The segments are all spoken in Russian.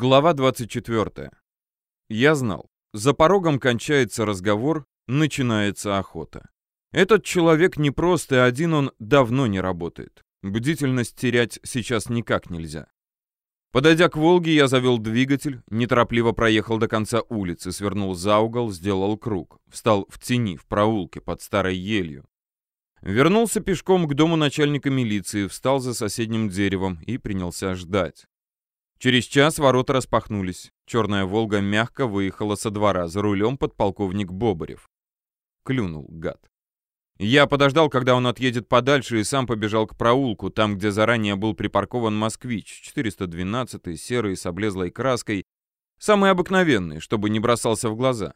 Глава 24. Я знал. За порогом кончается разговор, начинается охота. Этот человек не просто один, он давно не работает. Бдительность терять сейчас никак нельзя. Подойдя к «Волге», я завел двигатель, неторопливо проехал до конца улицы, свернул за угол, сделал круг, встал в тени, в проулке, под старой елью. Вернулся пешком к дому начальника милиции, встал за соседним деревом и принялся ждать. Через час ворота распахнулись. Черная «Волга» мягко выехала со двора, за рулем подполковник Бобарев. Клюнул, гад. Я подождал, когда он отъедет подальше, и сам побежал к проулку, там, где заранее был припаркован «Москвич», 412-й, серый, с облезлой краской, самый обыкновенный, чтобы не бросался в глаза.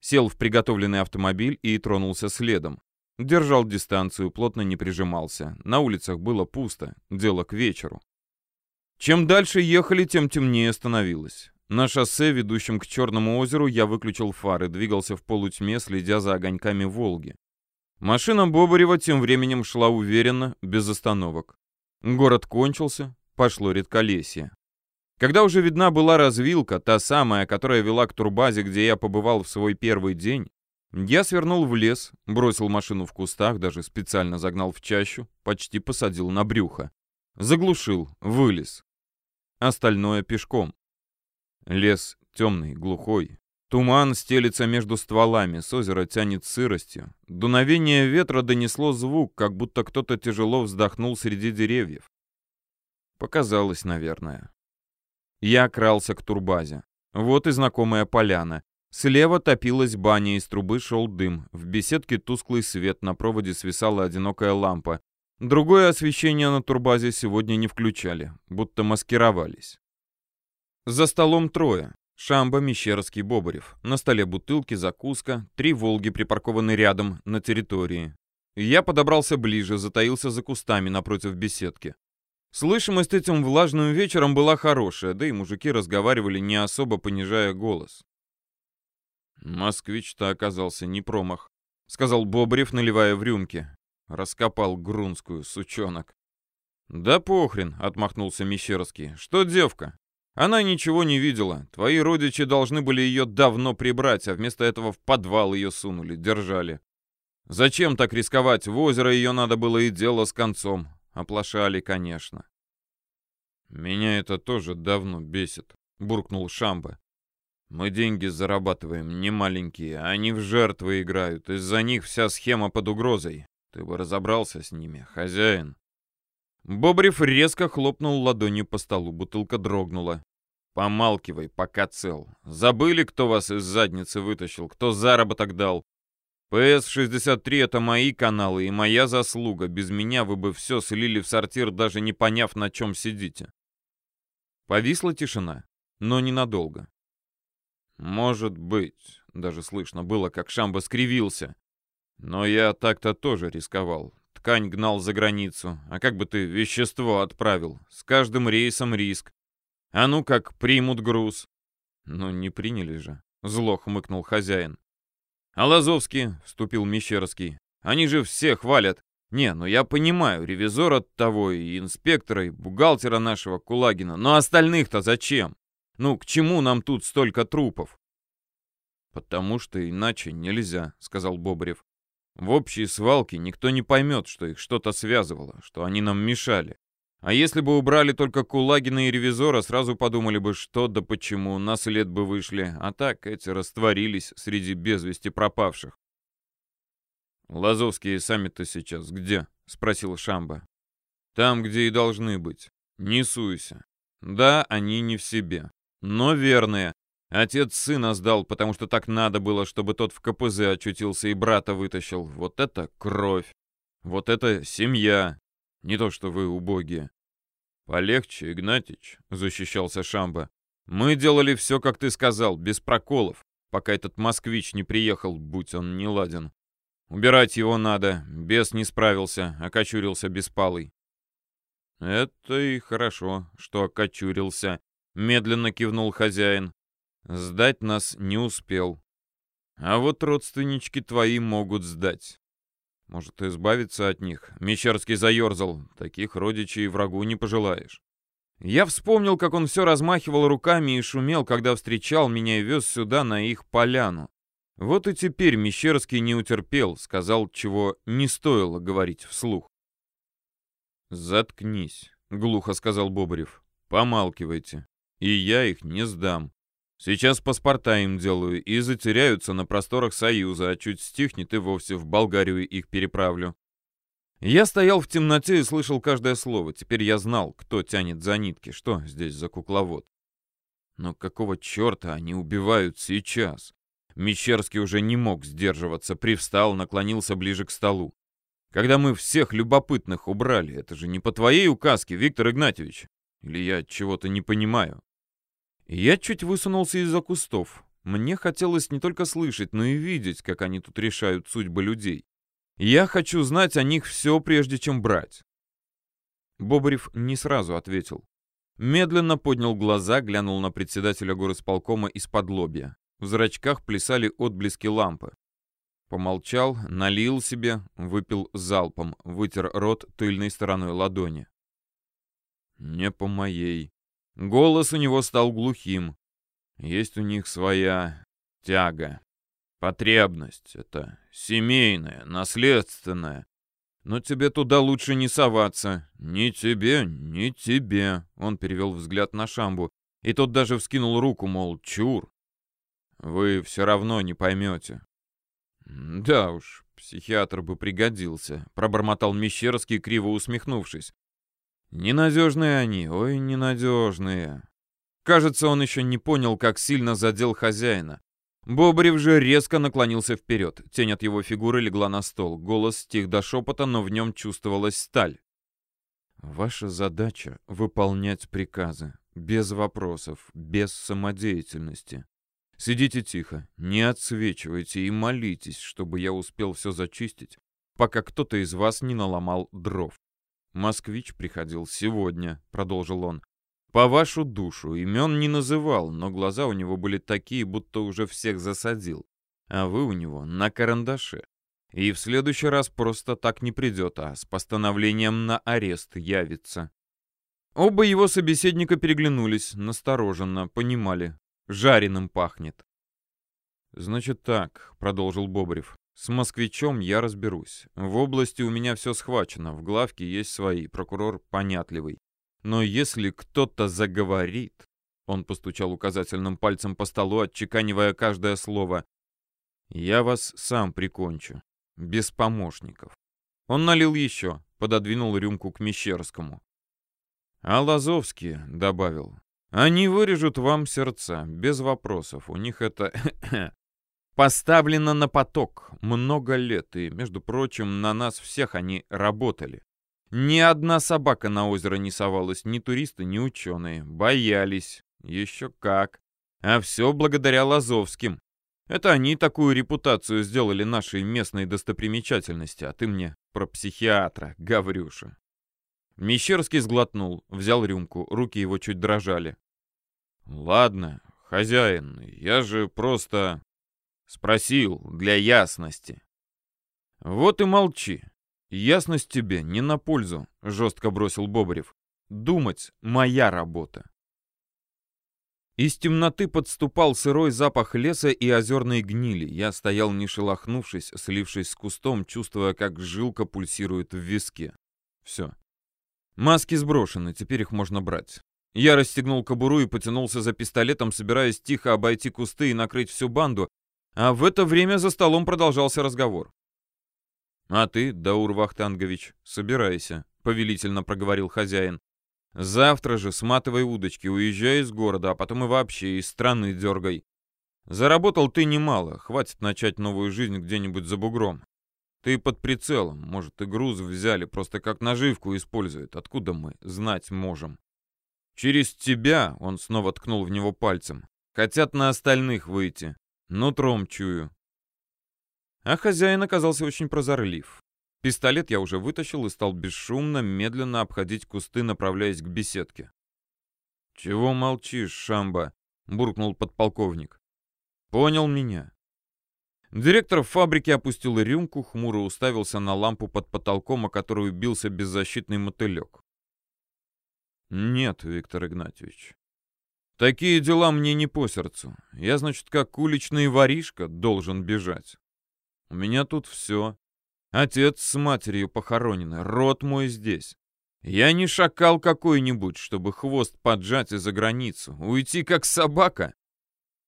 Сел в приготовленный автомобиль и тронулся следом. Держал дистанцию, плотно не прижимался. На улицах было пусто, дело к вечеру. Чем дальше ехали, тем темнее становилось. На шоссе, ведущем к Черному озеру, я выключил фары, двигался в полутьме, следя за огоньками Волги. Машина Бобарева тем временем шла уверенно, без остановок. Город кончился, пошло редколесье. Когда уже видна была развилка, та самая, которая вела к турбазе, где я побывал в свой первый день, я свернул в лес, бросил машину в кустах, даже специально загнал в чащу, почти посадил на брюхо. Заглушил, вылез остальное пешком. Лес темный, глухой. Туман стелится между стволами, с озера тянет сыростью. Дуновение ветра донесло звук, как будто кто-то тяжело вздохнул среди деревьев. Показалось, наверное. Я крался к турбазе. Вот и знакомая поляна. Слева топилась баня, из трубы шел дым. В беседке тусклый свет, на проводе свисала одинокая лампа. Другое освещение на турбазе сегодня не включали, будто маскировались. За столом трое. Шамба, Мещерский, Бобарев. На столе бутылки, закуска, три «Волги» припаркованы рядом, на территории. Я подобрался ближе, затаился за кустами напротив беседки. Слышимость этим влажным вечером была хорошая, да и мужики разговаривали не особо понижая голос. «Москвич-то оказался не промах», — сказал Бобрев, наливая в рюмки. Раскопал Грунскую, сучонок. «Да похрен», — отмахнулся Мещерский. «Что девка? Она ничего не видела. Твои родичи должны были ее давно прибрать, а вместо этого в подвал ее сунули, держали. Зачем так рисковать? В озеро ее надо было и дело с концом. Оплошали, конечно». «Меня это тоже давно бесит», — буркнул Шамба. «Мы деньги зарабатываем, не маленькие, они в жертвы играют. Из-за них вся схема под угрозой. Ты бы разобрался с ними, хозяин. Бобрев резко хлопнул ладонью по столу, бутылка дрогнула. Помалкивай, пока цел. Забыли, кто вас из задницы вытащил, кто заработок дал? ПС-63 — это мои каналы и моя заслуга. Без меня вы бы все слили в сортир, даже не поняв, на чем сидите. Повисла тишина, но ненадолго. Может быть, даже слышно было, как Шамба скривился. Но я так-то тоже рисковал. Ткань гнал за границу. А как бы ты вещество отправил? С каждым рейсом риск. А ну как примут груз? Ну не приняли же. Зло хмыкнул хозяин. А Лазовский, вступил Мещерский. Они же все хвалят. Не, ну я понимаю, ревизор от того, и инспектора, и бухгалтера нашего Кулагина. Но остальных-то зачем? Ну, к чему нам тут столько трупов? «Потому что иначе нельзя», — сказал Бобрев. В общей свалке никто не поймет, что их что-то связывало, что они нам мешали. А если бы убрали только Кулагина и Ревизора, сразу подумали бы, что да почему, на след бы вышли, а так эти растворились среди без вести пропавших. «Лазовские сами-то сейчас где?» — спросил Шамба. «Там, где и должны быть. Не суйся. Да, они не в себе, но верные, Отец сына сдал, потому что так надо было, чтобы тот в КПЗ очутился и брата вытащил. Вот это кровь. Вот это семья. Не то, что вы убогие. Полегче, Игнатич, защищался Шамба. Мы делали все, как ты сказал, без проколов, пока этот москвич не приехал, будь он не ладен. Убирать его надо, бес не справился, окочурился беспалый. Это и хорошо, что окочурился, медленно кивнул хозяин. Сдать нас не успел. А вот родственнички твои могут сдать. Может, избавиться от них? Мещерский заерзал. Таких родичей врагу не пожелаешь. Я вспомнил, как он все размахивал руками и шумел, когда встречал меня и вез сюда, на их поляну. Вот и теперь Мещерский не утерпел, сказал, чего не стоило говорить вслух. «Заткнись», — глухо сказал Бобрев. «Помалкивайте, и я их не сдам. Сейчас паспорта им делаю и затеряются на просторах Союза, а чуть стихнет и вовсе в Болгарию их переправлю. Я стоял в темноте и слышал каждое слово. Теперь я знал, кто тянет за нитки, что здесь за кукловод. Но какого черта они убивают сейчас? Мещерский уже не мог сдерживаться, привстал, наклонился ближе к столу. Когда мы всех любопытных убрали, это же не по твоей указке, Виктор Игнатьевич. Или я чего-то не понимаю? Я чуть высунулся из-за кустов. Мне хотелось не только слышать, но и видеть, как они тут решают судьбы людей. Я хочу знать о них все, прежде чем брать. Бобрев не сразу ответил. Медленно поднял глаза, глянул на председателя горосполкома из-под лобья. В зрачках плясали отблески лампы. Помолчал, налил себе, выпил залпом, вытер рот тыльной стороной ладони. «Не по моей». Голос у него стал глухим. Есть у них своя тяга. Потребность — это семейная, наследственная. Но тебе туда лучше не соваться. Ни тебе, ни тебе. Он перевел взгляд на Шамбу. И тот даже вскинул руку, мол, чур. Вы все равно не поймете. Да уж, психиатр бы пригодился, пробормотал Мещерский, криво усмехнувшись. Ненадежные они, ой, ненадежные. Кажется, он еще не понял, как сильно задел хозяина. Бобрев же резко наклонился вперед. Тень от его фигуры легла на стол. Голос стих до шепота, но в нем чувствовалась сталь. «Ваша задача — выполнять приказы. Без вопросов, без самодеятельности. Сидите тихо, не отсвечивайте и молитесь, чтобы я успел все зачистить, пока кто-то из вас не наломал дров. Москвич приходил сегодня», — продолжил он. По вашу душу имен не называл, но глаза у него были такие, будто уже всех засадил. А вы у него на карандаше. И в следующий раз просто так не придет, а с постановлением на арест явится. Оба его собеседника переглянулись, настороженно, понимали. Жареным пахнет. «Значит так», — продолжил Бобрев. «С москвичом я разберусь. В области у меня все схвачено, в главке есть свои, прокурор понятливый. Но если кто-то заговорит, он постучал указательным пальцем по столу, отчеканивая каждое слово, я вас сам прикончу, без помощников. Он налил еще, пододвинул рюмку к Мещерскому. А Лазовские, добавил, они вырежут вам сердца, без вопросов. У них это поставлено на поток много лет, и, между прочим, на нас всех они работали. Ни одна собака на озеро не совалась, ни туристы, ни ученые. Боялись. Еще как. А все благодаря Лазовским. Это они такую репутацию сделали нашей местной достопримечательности, а ты мне про психиатра, Гаврюша. Мещерский сглотнул, взял рюмку, руки его чуть дрожали. «Ладно, хозяин, я же просто спросил для ясности». «Вот и молчи. «Ясность тебе не на пользу», — жестко бросил Бобрев. «Думать — моя работа». Из темноты подступал сырой запах леса и озерной гнили. Я стоял не шелохнувшись, слившись с кустом, чувствуя, как жилка пульсирует в виске. Все. Маски сброшены, теперь их можно брать. Я расстегнул кобуру и потянулся за пистолетом, собираясь тихо обойти кусты и накрыть всю банду, а в это время за столом продолжался разговор. «А ты, Даур Вахтангович, собирайся», — повелительно проговорил хозяин. «Завтра же сматывай удочки, уезжай из города, а потом и вообще из страны дергай. Заработал ты немало, хватит начать новую жизнь где-нибудь за бугром. Ты под прицелом, может, и груз взяли, просто как наживку используют. Откуда мы знать можем? Через тебя, он снова ткнул в него пальцем, хотят на остальных выйти. Нутром чую. А хозяин оказался очень прозорлив. Пистолет я уже вытащил и стал бесшумно, медленно обходить кусты, направляясь к беседке. «Чего молчишь, Шамба?» — буркнул подполковник. «Понял меня». Директор фабрики опустил рюмку, хмуро уставился на лампу под потолком, о которую бился беззащитный мотылек. Нет, Виктор Игнатьевич. Такие дела мне не по сердцу. Я, значит, как уличный воришка должен бежать. У меня тут все. Отец с матерью похоронены, род мой здесь. Я не шакал какой-нибудь, чтобы хвост поджать и за границу. Уйти как собака.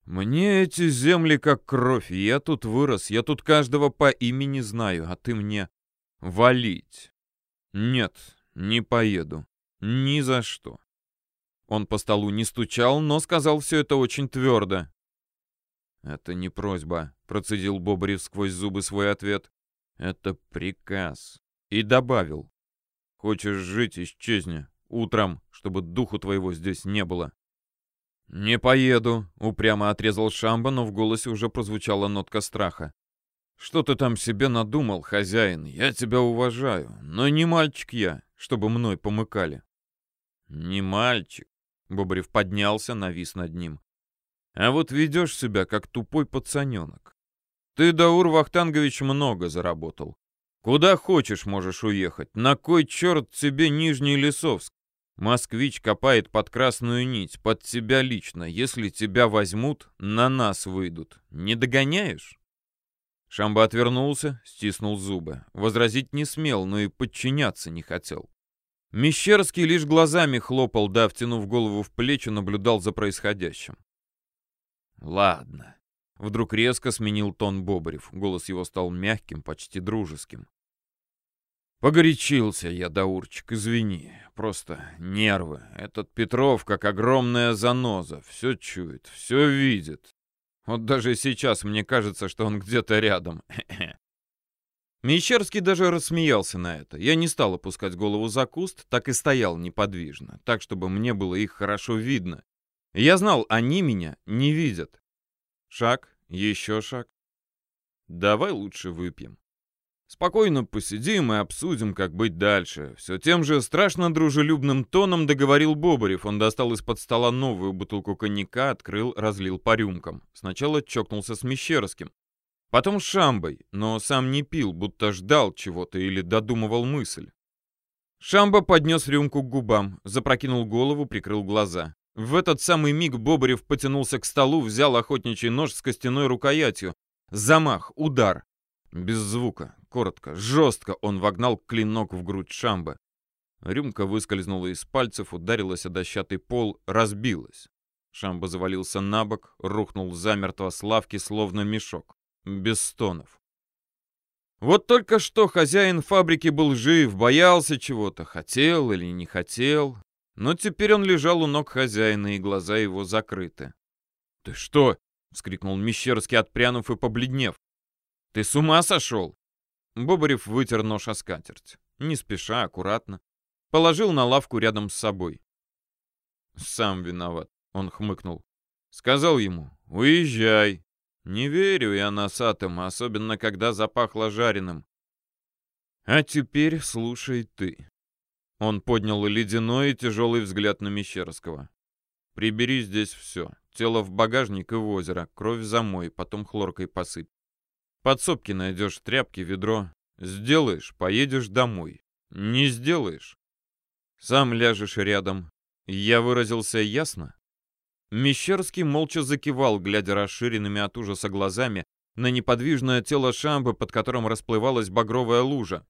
Мне эти земли как кровь. Я тут вырос, я тут каждого по имени знаю, а ты мне валить. Нет, не поеду. Ни за что. Он по столу не стучал, но сказал все это очень твердо. «Это не просьба», — процедил Бобрев сквозь зубы свой ответ. «Это приказ». И добавил. «Хочешь жить — исчезни. Утром, чтобы духу твоего здесь не было». «Не поеду», — упрямо отрезал Шамба, но в голосе уже прозвучала нотка страха. «Что ты там себе надумал, хозяин? Я тебя уважаю, но не мальчик я, чтобы мной помыкали». «Не мальчик», — Бобрев поднялся, навис над ним. «А вот ведешь себя, как тупой пацаненок. Ты, Даур Вахтангович, много заработал. Куда хочешь можешь уехать. На кой черт тебе Нижний Лесовск? Москвич копает под красную нить, под тебя лично. Если тебя возьмут, на нас выйдут. Не догоняешь?» Шамба отвернулся, стиснул зубы. Возразить не смел, но и подчиняться не хотел. Мещерский лишь глазами хлопал, да, втянув голову в плечи, наблюдал за происходящим. «Ладно». Вдруг резко сменил тон Бобрев. Голос его стал мягким, почти дружеским. «Погорячился я, Даурчик, извини. Просто нервы. Этот Петров, как огромная заноза, все чует, все видит. Вот даже сейчас мне кажется, что он где-то рядом. Мещерский даже рассмеялся на это. Я не стал опускать голову за куст, так и стоял неподвижно, так, чтобы мне было их хорошо видно. Я знал, они меня не видят. Шаг, еще шаг. Давай лучше выпьем. Спокойно посидим и обсудим, как быть дальше. Все тем же страшно дружелюбным тоном договорил Бобарев. Он достал из-под стола новую бутылку коньяка, открыл, разлил по рюмкам. Сначала чокнулся с Мещерским. Потом Шамбой, но сам не пил, будто ждал чего-то или додумывал мысль. Шамба поднес рюмку к губам, запрокинул голову, прикрыл глаза. В этот самый миг Бобарев потянулся к столу, взял охотничий нож с костяной рукоятью. Замах, удар. Без звука, коротко, жестко он вогнал клинок в грудь Шамбы. Рюмка выскользнула из пальцев, ударилась о дощатый пол, разбилась. Шамба завалился на бок, рухнул замертво с лавки, словно мешок. Без стонов. Вот только что хозяин фабрики был жив, боялся чего-то, хотел или не хотел. Но теперь он лежал у ног хозяина, и глаза его закрыты. «Ты что?» — вскрикнул Мещерский, отпрянув и побледнев. «Ты с ума сошел?» Бобарев вытер нож о скатерть. Не спеша, аккуратно. Положил на лавку рядом с собой. «Сам виноват», — он хмыкнул. Сказал ему, «Уезжай». Не верю я носатым, особенно когда запахло жареным. «А теперь слушай ты». Он поднял ледяной и тяжелый взгляд на Мещерского. «Прибери здесь все. Тело в багажник и в озеро. Кровь замой, потом хлоркой посыпь. Подсобки найдешь тряпки, ведро. Сделаешь, поедешь домой. Не сделаешь. Сам ляжешь рядом. Я выразился ясно? Мещерский молча закивал, глядя расширенными от ужаса глазами на неподвижное тело Шамбы, под которым расплывалась багровая лужа.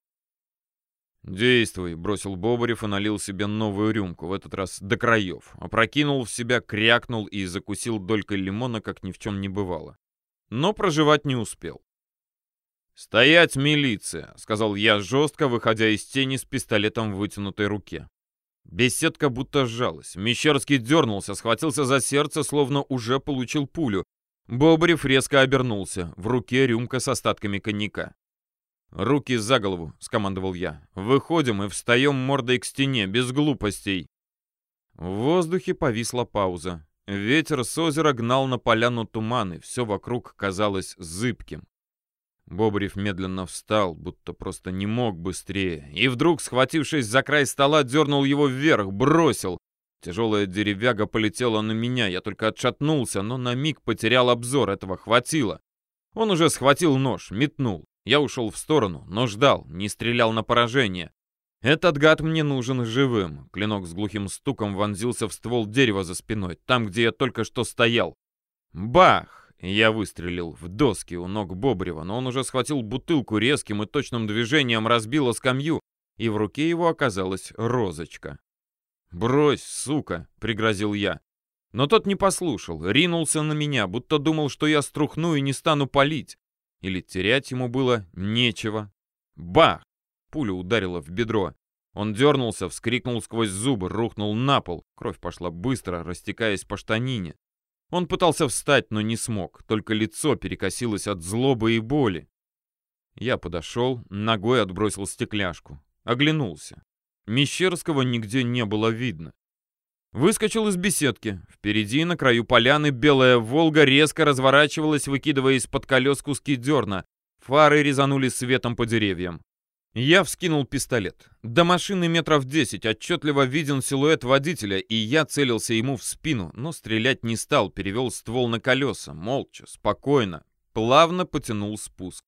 «Действуй», — бросил Бобарев и налил себе новую рюмку, в этот раз до краев. Опрокинул в себя, крякнул и закусил долькой лимона, как ни в чем не бывало. Но проживать не успел. «Стоять, милиция!» — сказал я жестко, выходя из тени с пистолетом в вытянутой руке. Беседка будто сжалась. Мещерский дернулся, схватился за сердце, словно уже получил пулю. Бобрев резко обернулся. В руке рюмка с остатками коньяка. «Руки за голову», — скомандовал я. «Выходим и встаем мордой к стене, без глупостей». В воздухе повисла пауза. Ветер с озера гнал на поляну туманы, все вокруг казалось зыбким. Бобрев медленно встал, будто просто не мог быстрее, и вдруг, схватившись за край стола, дернул его вверх, бросил. Тяжелая деревяга полетела на меня, я только отшатнулся, но на миг потерял обзор, этого хватило. Он уже схватил нож, метнул. Я ушел в сторону, но ждал, не стрелял на поражение. Этот гад мне нужен живым. Клинок с глухим стуком вонзился в ствол дерева за спиной, там, где я только что стоял. Бах! Я выстрелил в доски у ног Бобрева, но он уже схватил бутылку резким и точным движением, разбила скамью, и в руке его оказалась розочка. «Брось, сука!» — пригрозил я. Но тот не послушал, ринулся на меня, будто думал, что я струхну и не стану палить. Или терять ему было нечего. Бах! Пуля ударила в бедро. Он дернулся, вскрикнул сквозь зубы, рухнул на пол. Кровь пошла быстро, растекаясь по штанине. Он пытался встать, но не смог, только лицо перекосилось от злобы и боли. Я подошел, ногой отбросил стекляшку. Оглянулся. Мещерского нигде не было видно. Выскочил из беседки. Впереди, на краю поляны, белая «Волга» резко разворачивалась, выкидывая из-под колес куски дерна. Фары резанули светом по деревьям. Я вскинул пистолет. До машины метров десять, отчетливо виден силуэт водителя, и я целился ему в спину, но стрелять не стал, перевел ствол на колеса, молча, спокойно, плавно потянул спуск.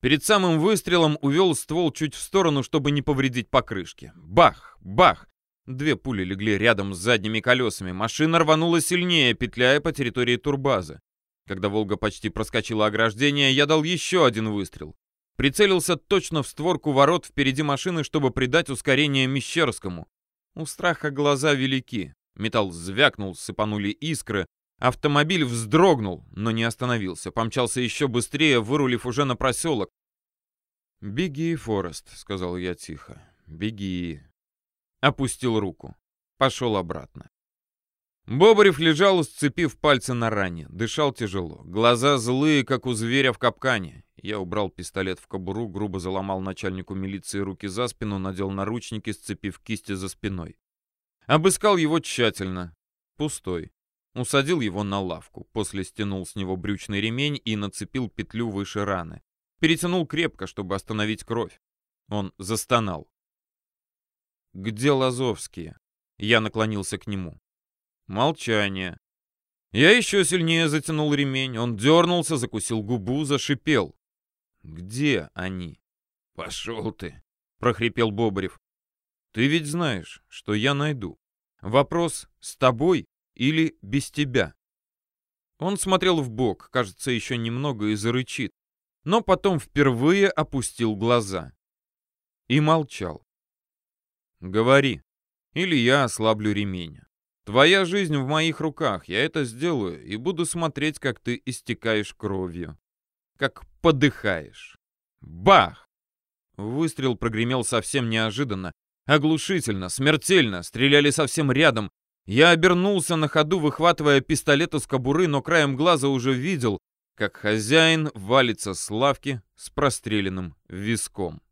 Перед самым выстрелом увел ствол чуть в сторону, чтобы не повредить покрышки. Бах! Бах! Две пули легли рядом с задними колесами. Машина рванула сильнее, петляя по территории турбазы. Когда «Волга» почти проскочила ограждение, я дал еще один выстрел. Прицелился точно в створку ворот впереди машины, чтобы придать ускорение Мещерскому. У страха глаза велики. Металл звякнул, сыпанули искры. Автомобиль вздрогнул, но не остановился. Помчался еще быстрее, вырулив уже на проселок. «Беги, Форест», — сказал я тихо. «Беги». Опустил руку. Пошел обратно. Бобарев лежал, сцепив пальцы на ране. Дышал тяжело. Глаза злые, как у зверя в капкане. Я убрал пистолет в кобуру, грубо заломал начальнику милиции руки за спину, надел наручники, сцепив кисти за спиной. Обыскал его тщательно. Пустой. Усадил его на лавку, после стянул с него брючный ремень и нацепил петлю выше раны. Перетянул крепко, чтобы остановить кровь. Он застонал. «Где Лазовские?» Я наклонился к нему. Молчание. Я еще сильнее затянул ремень. Он дернулся, закусил губу, зашипел. «Где они?» «Пошел ты!» — прохрипел Бобрев. «Ты ведь знаешь, что я найду. Вопрос, с тобой или без тебя?» Он смотрел в бок, кажется, еще немного и зарычит, но потом впервые опустил глаза. И молчал. «Говори, или я ослаблю ремень. Твоя жизнь в моих руках, я это сделаю и буду смотреть, как ты истекаешь кровью как подыхаешь. Бах! Выстрел прогремел совсем неожиданно. Оглушительно, смертельно, стреляли совсем рядом. Я обернулся на ходу, выхватывая пистолет из кобуры, но краем глаза уже видел, как хозяин валится с лавки с простреленным виском.